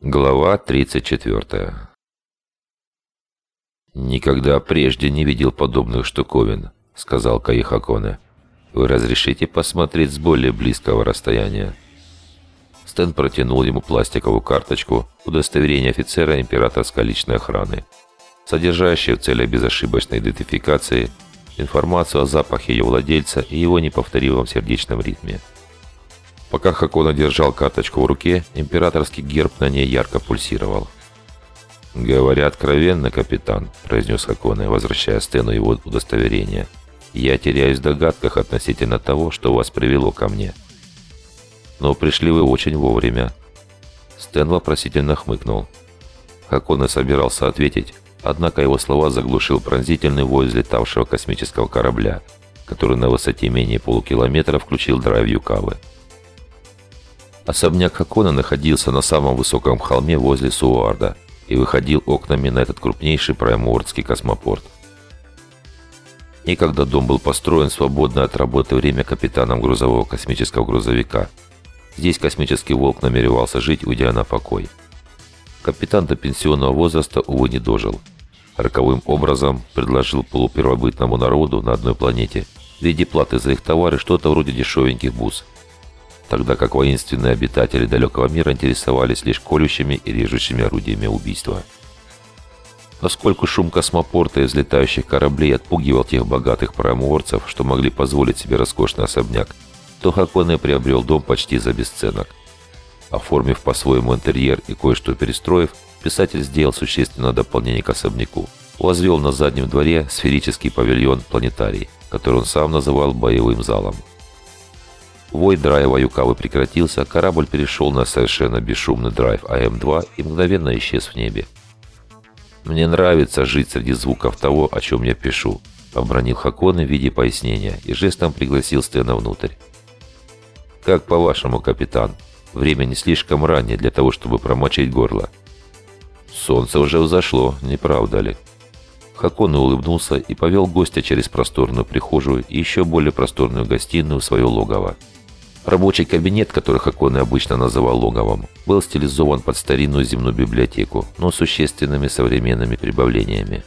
Глава 34 «Никогда прежде не видел подобных штуковин», — сказал Каихаконе. «Вы разрешите посмотреть с более близкого расстояния?» Стэн протянул ему пластиковую карточку удостоверения офицера императорской личной охраны, содержащую в целях безошибочной идентификации информацию о запахе ее владельца и его неповторимом сердечном ритме. Пока Хакона держал карточку в руке, императорский герб на ней ярко пульсировал. «Говоря откровенно, капитан», — произнес Хакона, возвращая Стэну его удостоверение, «я теряюсь в догадках относительно того, что вас привело ко мне». «Но пришли вы очень вовремя». Стэн вопросительно хмыкнул. Хакона собирался ответить, однако его слова заглушил пронзительный вой взлетавшего космического корабля, который на высоте менее полукилометра включил драйв Юкавы. Особняк Хакона находился на самом высоком холме возле Суарда и выходил окнами на этот крупнейший праймордский космопорт. Некогда дом был построен свободно от работы время капитаном грузового космического грузовика. Здесь космический волк намеревался жить, уйдя на покой. Капитан до пенсионного возраста, увы, не дожил. Роковым образом предложил полупервобытному народу на одной планете в виде платы за их товары что-то вроде дешевеньких бус – тогда как воинственные обитатели далекого мира интересовались лишь колющими и режущими орудиями убийства. Поскольку шум космопорта и взлетающих кораблей отпугивал тех богатых проморцев, что могли позволить себе роскошный особняк, то Хаконе приобрел дом почти за бесценок. Оформив по-своему интерьер и кое-что перестроив, писатель сделал существенное дополнение к особняку. Возвел на заднем дворе сферический павильон-планетарий, который он сам называл боевым залом. Вой драйва Юкавы прекратился, корабль перешел на совершенно бесшумный драйв АМ-2 и мгновенно исчез в небе. «Мне нравится жить среди звуков того, о чем я пишу», — обронил Хаконе в виде пояснения и жестом пригласил Стэна внутрь. «Как по-вашему, капитан, время не слишком раннее для того, чтобы промочить горло?» «Солнце уже взошло, не правда ли?» Хаконе улыбнулся и повел гостя через просторную прихожую и еще более просторную гостиную в свое логово. Рабочий кабинет, который Хаконе обычно называл логовом, был стилизован под старинную земную библиотеку, но с существенными современными прибавлениями.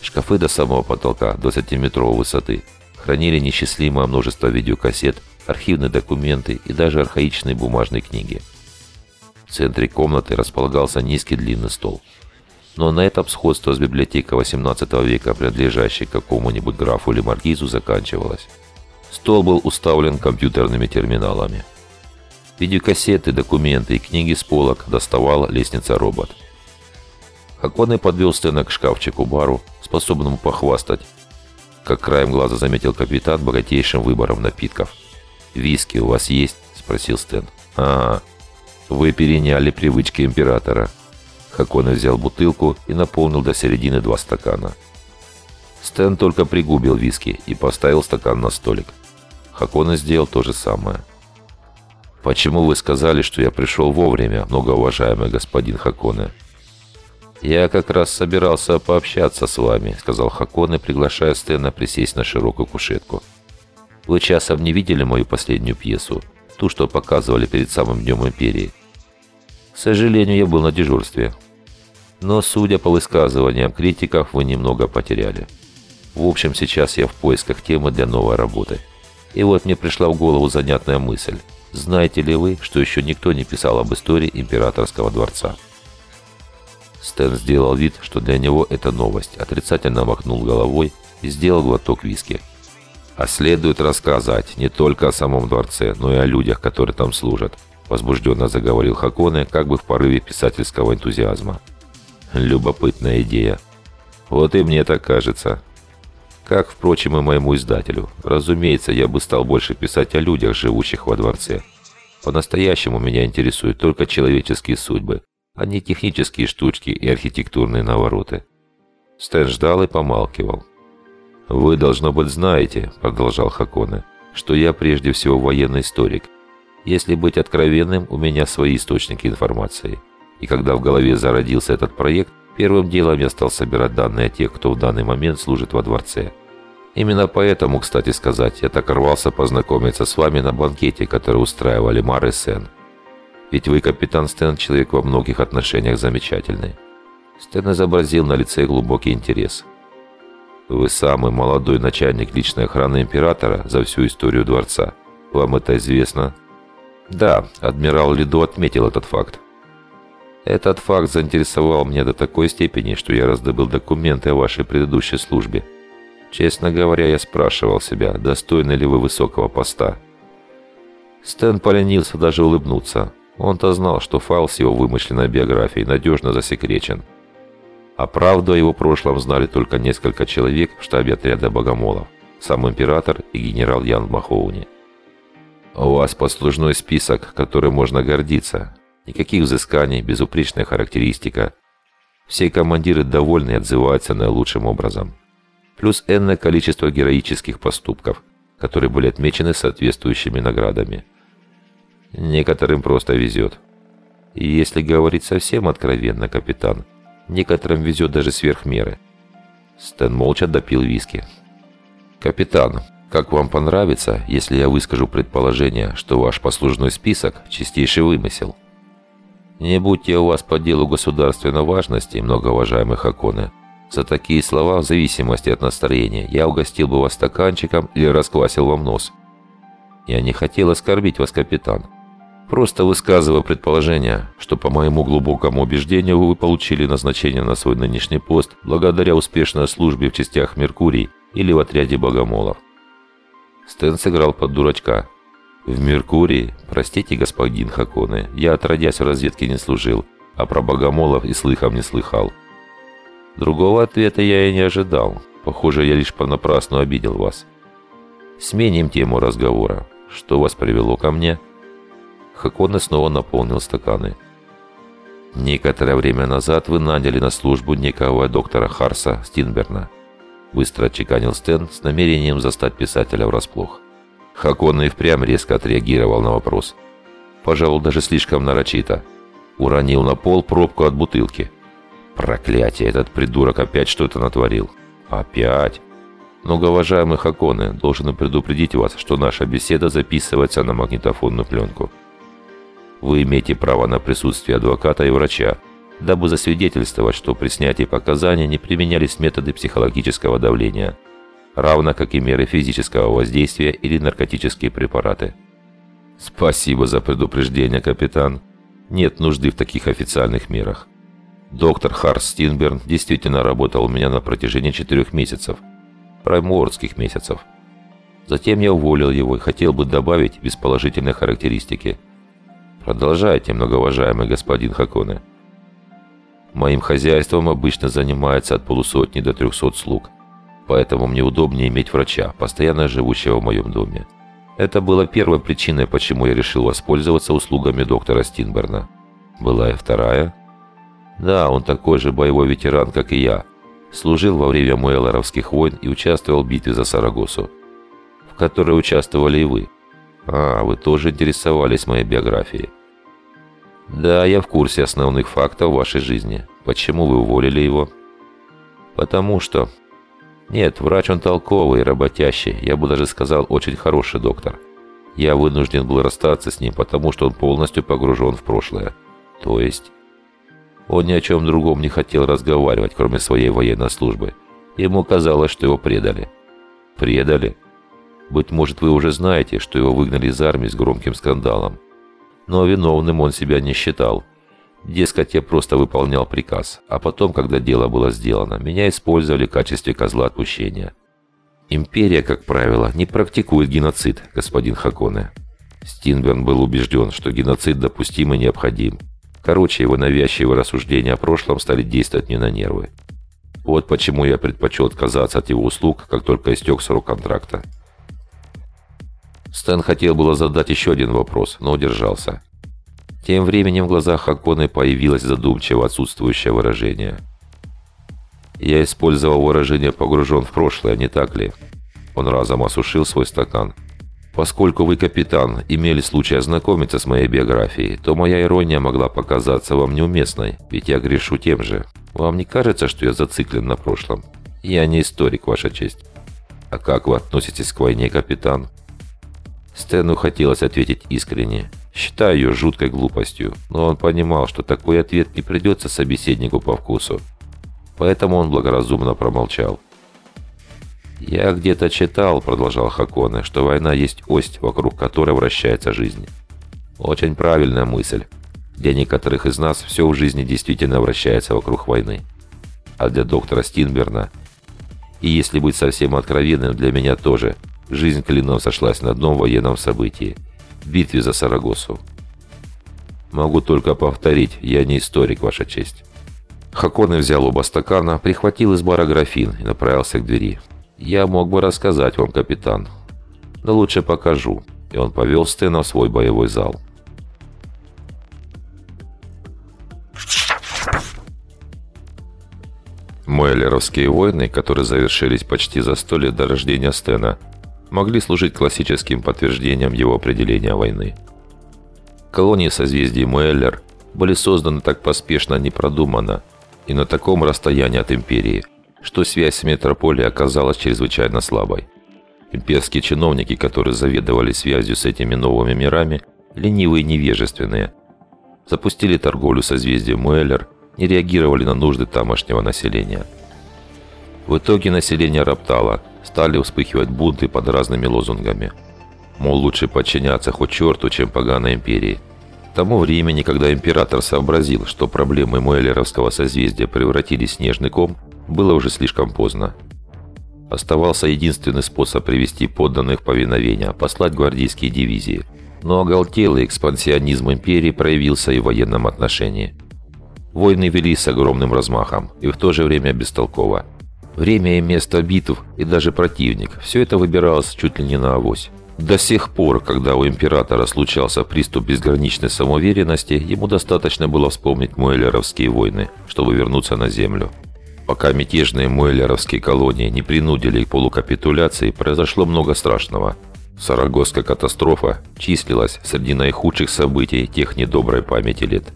Шкафы до самого потолка, 20-метровой высоты, хранили несчастливое множество видеокассет, архивные документы и даже архаичные бумажные книги. В центре комнаты располагался низкий длинный стол. Но на этом сходство с библиотекой XVIII века, принадлежащей какому-нибудь графу или маркизу, заканчивалось. Стол был уставлен компьютерными терминалами. Видеокассеты, документы и книги с полок доставала лестница-робот. Хаконе подвел Стэна к шкафчику-бару, способному похвастать. Как краем глаза заметил капитан богатейшим выбором напитков. «Виски у вас есть?» – спросил Стэн. «А, вы переняли привычки императора». Хаконе взял бутылку и наполнил до середины два стакана. Стэн только пригубил виски и поставил стакан на столик. Хакона сделал то же самое. «Почему вы сказали, что я пришел вовремя, многоуважаемый господин Хаконе?» «Я как раз собирался пообщаться с вами», — сказал Хаконе, приглашая Стэна присесть на широкую кушетку. «Вы часом не видели мою последнюю пьесу, ту, что показывали перед самым Днем Империи?» «К сожалению, я был на дежурстве. Но, судя по высказываниям критиков, вы немного потеряли. В общем, сейчас я в поисках темы для новой работы». И вот мне пришла в голову занятная мысль. Знаете ли вы, что еще никто не писал об истории императорского дворца? Стэн сделал вид, что для него это новость, отрицательно махнул головой и сделал глоток виски. А следует рассказать не только о самом дворце, но и о людях, которые там служат, возбужденно заговорил Хаконе, как бы в порыве писательского энтузиазма. Любопытная идея. Вот и мне так кажется. Как, впрочем, и моему издателю. Разумеется, я бы стал больше писать о людях, живущих во дворце. По-настоящему меня интересуют только человеческие судьбы, а не технические штучки и архитектурные навороты. Стэн ждал и помалкивал. «Вы, должно быть, знаете», — продолжал Хаконе, «что я прежде всего военный историк. Если быть откровенным, у меня свои источники информации. И когда в голове зародился этот проект, Первым делом я стал собирать данные о тех, кто в данный момент служит во дворце. Именно поэтому, кстати сказать, я так рвался познакомиться с вами на банкете, который устраивали Мар и Сен. Ведь вы, капитан Стэн, человек во многих отношениях замечательный. Стэн изобразил на лице глубокий интерес. Вы самый молодой начальник личной охраны императора за всю историю дворца. Вам это известно? Да, адмирал Лидо отметил этот факт. Этот факт заинтересовал меня до такой степени, что я раздобыл документы о вашей предыдущей службе. Честно говоря, я спрашивал себя, достойны ли вы высокого поста. Стэн поленился даже улыбнуться. Он-то знал, что файл с его вымышленной биографией надежно засекречен. А правду о его прошлом знали только несколько человек в штабе отряда богомолов. Сам император и генерал Ян Махоуни. У вас послужной список, которым можно гордиться. Никаких взысканий, безупречная характеристика. Все командиры довольны и отзываются наилучшим образом. Плюс энное количество героических поступков, которые были отмечены соответствующими наградами. Некоторым просто везет. И если говорить совсем откровенно, капитан, некоторым везет даже сверх меры. Стэн молча допил виски. «Капитан, как вам понравится, если я выскажу предположение, что ваш послужной список – чистейший вымысел?» Не будьте у вас по делу государственной важности, многоуважаемых Аконы, за такие слова, в зависимости от настроения, я угостил бы вас стаканчиком или расквасил вам нос. Я не хотел оскорбить вас, капитан. Просто высказываю предположение, что по моему глубокому убеждению вы получили назначение на свой нынешний пост благодаря успешной службе в частях Меркурий или в отряде богомолов. Стэн сыграл под дурачка, в Меркурии, простите, господин Хаконе, я отродясь в разведке не служил, а про богомолов и слыхом не слыхал. Другого ответа я и не ожидал. Похоже, я лишь понапрасну обидел вас. Сменим тему разговора. Что вас привело ко мне? Хаконе снова наполнил стаканы. Некоторое время назад вы наняли на службу некого доктора Харса Стинберна. Быстро отчеканил Стэн с намерением застать писателя врасплох. Хакон и впрямь резко отреагировал на вопрос. Пожалуй, даже слишком нарочито. Уронил на пол пробку от бутылки. Проклятие, этот придурок опять что-то натворил. Опять? Многоуважаемый Хаконы, должен предупредить вас, что наша беседа записывается на магнитофонную пленку. Вы имеете право на присутствие адвоката и врача, дабы засвидетельствовать, что при снятии показаний не применялись методы психологического давления – равно как и меры физического воздействия или наркотические препараты. Спасибо за предупреждение, капитан. Нет нужды в таких официальных мерах. Доктор Харс Стинберн действительно работал у меня на протяжении четырех месяцев. Праймуордских месяцев. Затем я уволил его и хотел бы добавить без положительной характеристики. Продолжайте, многоуважаемый господин Хаконе. Моим хозяйством обычно занимается от полусотни до трехсот слуг – поэтому мне удобнее иметь врача, постоянно живущего в моем доме. Это было первой причиной, почему я решил воспользоваться услугами доктора Стинберна. Была и вторая. Да, он такой же боевой ветеран, как и я. Служил во время Муэллоровских войн и участвовал в битве за Сарагосу, в которой участвовали и вы. А, вы тоже интересовались моей биографией. Да, я в курсе основных фактов вашей жизни. Почему вы уволили его? Потому что нет, врач он толковый, работящий, я бы даже сказал, очень хороший доктор. Я вынужден был расстаться с ним, потому что он полностью погружен в прошлое. То есть... Он ни о чем другом не хотел разговаривать, кроме своей военной службы. Ему казалось, что его предали. Предали? Быть может, вы уже знаете, что его выгнали из армии с громким скандалом. Но виновным он себя не считал. Дескать, я просто выполнял приказ, а потом, когда дело было сделано, меня использовали в качестве козла отпущения. Империя, как правило, не практикует геноцид, господин Хаконе. Стинберн был убежден, что геноцид допустим и необходим. Короче, его навязчивые рассуждения о прошлом стали действовать мне на нервы. Вот почему я предпочел отказаться от его услуг, как только истек срок контракта. Стэн хотел было задать еще один вопрос, но удержался. Тем временем в глазах Аконы появилось задумчиво отсутствующее выражение. «Я использовал выражение «погружен в прошлое», не так ли?» Он разом осушил свой стакан. «Поскольку вы, капитан, имели случай ознакомиться с моей биографией, то моя ирония могла показаться вам неуместной, ведь я грешу тем же. Вам не кажется, что я зациклен на прошлом? Я не историк, ваша честь». «А как вы относитесь к войне, капитан?» Стэну хотелось ответить искренне. Считая ее жуткой глупостью, но он понимал, что такой ответ не придется собеседнику по вкусу. Поэтому он благоразумно промолчал. «Я где-то читал», — продолжал Хаконе, «что война есть ось, вокруг которой вращается жизнь. Очень правильная мысль. Для некоторых из нас все в жизни действительно вращается вокруг войны. А для доктора Стинберна, и если быть совсем откровенным, для меня тоже, жизнь клином сошлась на одном военном событии – битве за Сарагосу. Могу только повторить, я не историк, Ваша честь. Хаконе взял оба стакана, прихватил из бара графин и направился к двери. «Я мог бы рассказать вам, капитан, но лучше покажу». И он повел Стена в свой боевой зал. Мэллеровские войны, которые завершились почти за сто лет до рождения Стена, могли служить классическим подтверждением его определения войны. Колонии созвездий Муэллер были созданы так поспешно, непродуманно и на таком расстоянии от империи, что связь с метрополией оказалась чрезвычайно слабой. Имперские чиновники, которые заведовали связью с этими новыми мирами, ленивые и невежественные, запустили торговлю созвездием Муэллер не реагировали на нужды тамошнего населения. В итоге население роптало, стали вспыхивать бунты под разными лозунгами. Мол, лучше подчиняться хоть черту, чем поганой империи. К тому времени, когда император сообразил, что проблемы Муэллеровского созвездия превратились в снежный ком, было уже слишком поздно. Оставался единственный способ привести подданных в повиновение – послать гвардейские дивизии. Но оголтелый экспансионизм империи проявился и в военном отношении – Войны велись с огромным размахом и в то же время бестолково. Время и место битв и даже противник – все это выбиралось чуть ли не на авось. До сих пор, когда у императора случался приступ безграничной самоуверенности, ему достаточно было вспомнить Муэллеровские войны, чтобы вернуться на землю. Пока мятежные Муэллеровские колонии не принудили к полукапитуляции, произошло много страшного. Сарагосская катастрофа числилась среди наихудших событий тех недоброй памяти лет –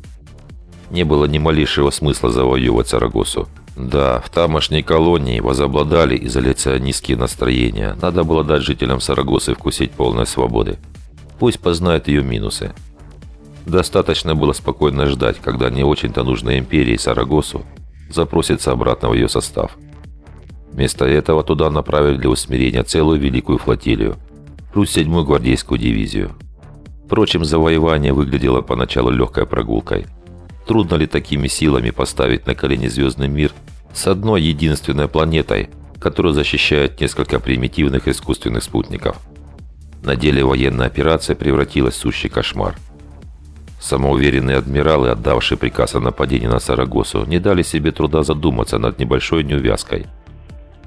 не было ни малейшего смысла завоевывать Сарагосу. Да, в тамошней колонии возобладали изоляционистские настроения. Надо было дать жителям Сарагосы вкусить полной свободы. Пусть познают ее минусы. Достаточно было спокойно ждать, когда не очень-то нужной империи Сарагосу запросится обратно в ее состав. Вместо этого туда направили для усмирения целую великую флотилию, плюс седьмую гвардейскую дивизию. Впрочем, завоевание выглядело поначалу легкой прогулкой – Трудно ли такими силами поставить на колени звездный мир с одной единственной планетой, которую защищают несколько примитивных искусственных спутников? На деле военная операция превратилась в сущий кошмар. Самоуверенные адмиралы, отдавшие приказ о нападении на Сарагосу, не дали себе труда задуматься над небольшой неувязкой.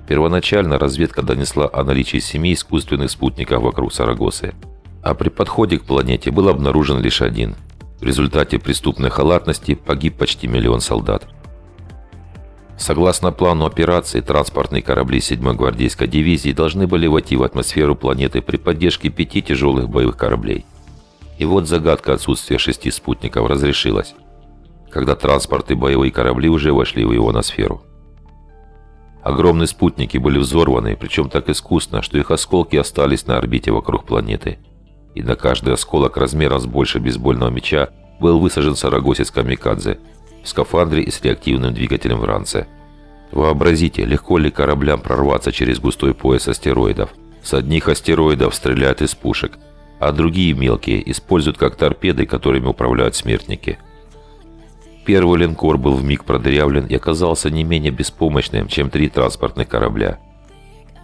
Первоначально разведка донесла о наличии семи искусственных спутников вокруг Сарагосы, а при подходе к планете был обнаружен лишь один – в результате преступной халатности погиб почти миллион солдат. Согласно плану операции, транспортные корабли 7-й гвардейской дивизии должны были войти в атмосферу планеты при поддержке пяти тяжелых боевых кораблей. И вот загадка отсутствия шести спутников разрешилась, когда транспорт и боевые корабли уже вошли в ионосферу. Огромные спутники были взорваны, причем так искусно, что их осколки остались на орбите вокруг планеты – и на каждый осколок размером с больше бейсбольного мяча был высажен сарагосец камикадзе в скафандре и с реактивным двигателем в ранце. Вообразите, легко ли кораблям прорваться через густой пояс астероидов. С одних астероидов стреляют из пушек, а другие мелкие используют как торпеды, которыми управляют смертники. Первый линкор был вмиг продырявлен и оказался не менее беспомощным, чем три транспортных корабля.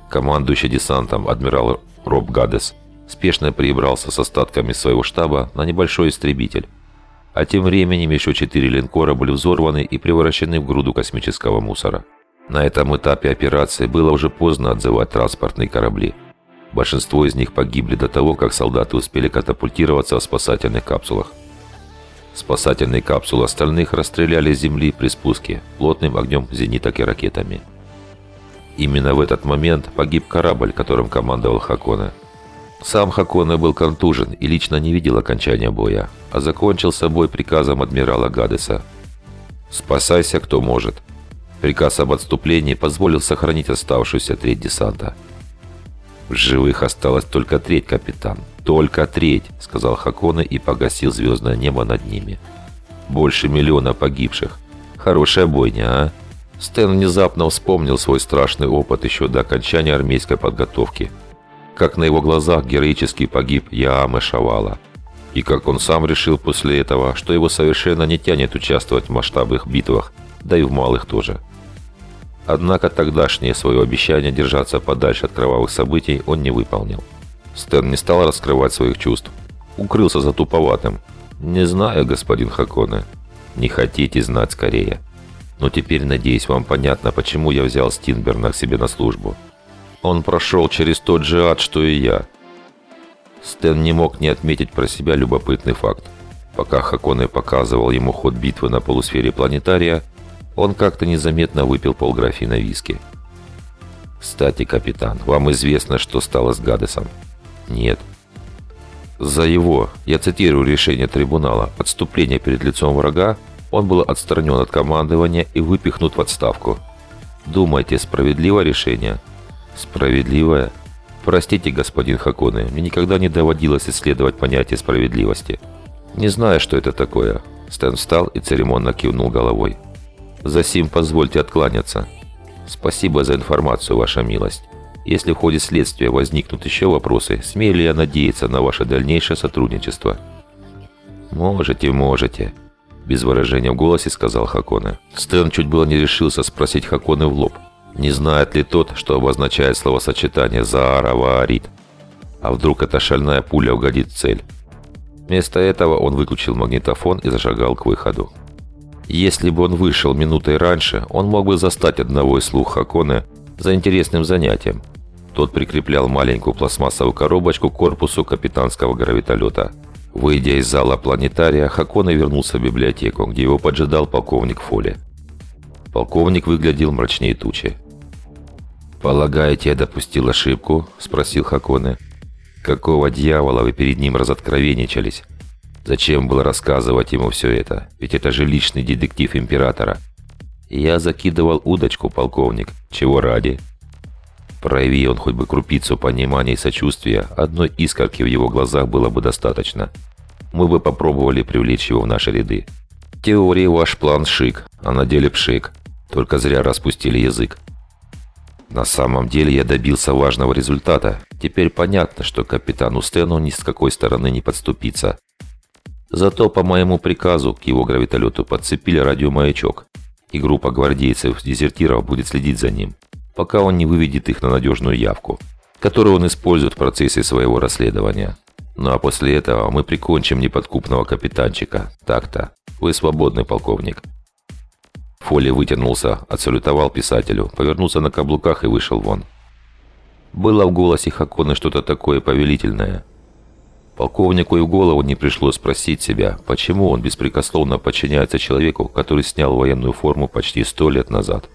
Командующий десантом адмирал Роб Гадес – спешно перебрался с остатками своего штаба на небольшой истребитель. А тем временем еще четыре линкора были взорваны и превращены в груду космического мусора. На этом этапе операции было уже поздно отзывать транспортные корабли. Большинство из них погибли до того, как солдаты успели катапультироваться в спасательных капсулах. Спасательные капсулы остальных расстреляли с земли при спуске плотным огнем зениток и ракетами. Именно в этот момент погиб корабль, которым командовал Хакона – сам Хаконе был контужен и лично не видел окончания боя, а закончил собой приказом адмирала Гадеса. «Спасайся, кто может». Приказ об отступлении позволил сохранить оставшуюся треть десанта. В живых осталась только треть, капитан. Только треть, сказал Хаконе и погасил звездное небо над ними. Больше миллиона погибших. Хорошая бойня, а? Стэн внезапно вспомнил свой страшный опыт еще до окончания армейской подготовки. Как на его глазах героически погиб Яаме Шавала. И как он сам решил после этого, что его совершенно не тянет участвовать в масштабных битвах, да и в малых тоже. Однако тогдашнее свое обещание держаться подальше от кровавых событий он не выполнил. Стэн не стал раскрывать своих чувств. Укрылся за туповатым. «Не знаю, господин Хаконе. Не хотите знать скорее. Но теперь, надеюсь, вам понятно, почему я взял Стинберна к себе на службу. Он прошел через тот же ад, что и я». Стэн не мог не отметить про себя любопытный факт. Пока Хаконе показывал ему ход битвы на полусфере планетария, он как-то незаметно выпил полграфина виски. «Кстати, капитан, вам известно, что стало с Гадесом?» «Нет». «За его, я цитирую решение трибунала, отступление перед лицом врага, он был отстранен от командования и выпихнут в отставку. Думаете, справедливое решение?» «Справедливое?» «Простите, господин Хаконе, мне никогда не доводилось исследовать понятие справедливости. Не знаю, что это такое». Стэн встал и церемонно кивнул головой. За сим позвольте откланяться. Спасибо за информацию, ваша милость. Если в ходе следствия возникнут еще вопросы, смею ли я надеяться на ваше дальнейшее сотрудничество? Можете, можете. Без выражения в голосе сказал Хаконе. Стэн чуть было не решился спросить Хаконе в лоб. Не знает ли тот, что обозначает словосочетание «заара ваарит»? А вдруг эта шальная пуля угодит в цель? Вместо этого он выключил магнитофон и зашагал к выходу. Если бы он вышел минутой раньше, он мог бы застать одного из слух Хаконе за интересным занятием. Тот прикреплял маленькую пластмассовую коробочку к корпусу капитанского гравитолета. Выйдя из зала планетария, Хаконе вернулся в библиотеку, где его поджидал полковник Фоли. Полковник выглядел мрачнее тучи. «Полагаете, я допустил ошибку?» – спросил Хаконе. «Какого дьявола вы перед ним разоткровенничались?» Зачем было рассказывать ему все это? Ведь это же личный детектив императора. Я закидывал удочку, полковник. Чего ради? Прояви он хоть бы крупицу понимания и сочувствия, одной искорки в его глазах было бы достаточно. Мы бы попробовали привлечь его в наши ряды. В теории ваш план шик, а на деле пшик. Только зря распустили язык. На самом деле я добился важного результата. Теперь понятно, что капитану Стэну ни с какой стороны не подступиться. Зато по моему приказу к его гравитолету подцепили радиомаячок, и группа гвардейцев-дезертиров будет следить за ним, пока он не выведет их на надежную явку, которую он использует в процессе своего расследования. Ну а после этого мы прикончим неподкупного капитанчика. Так-то. Вы свободный полковник. Фоли вытянулся, отсалютовал писателю, повернулся на каблуках и вышел вон. Было в голосе Хаконы что-то такое повелительное – Полковнику и в голову не пришло спросить себя, почему он беспрекословно подчиняется человеку, который снял военную форму почти сто лет назад.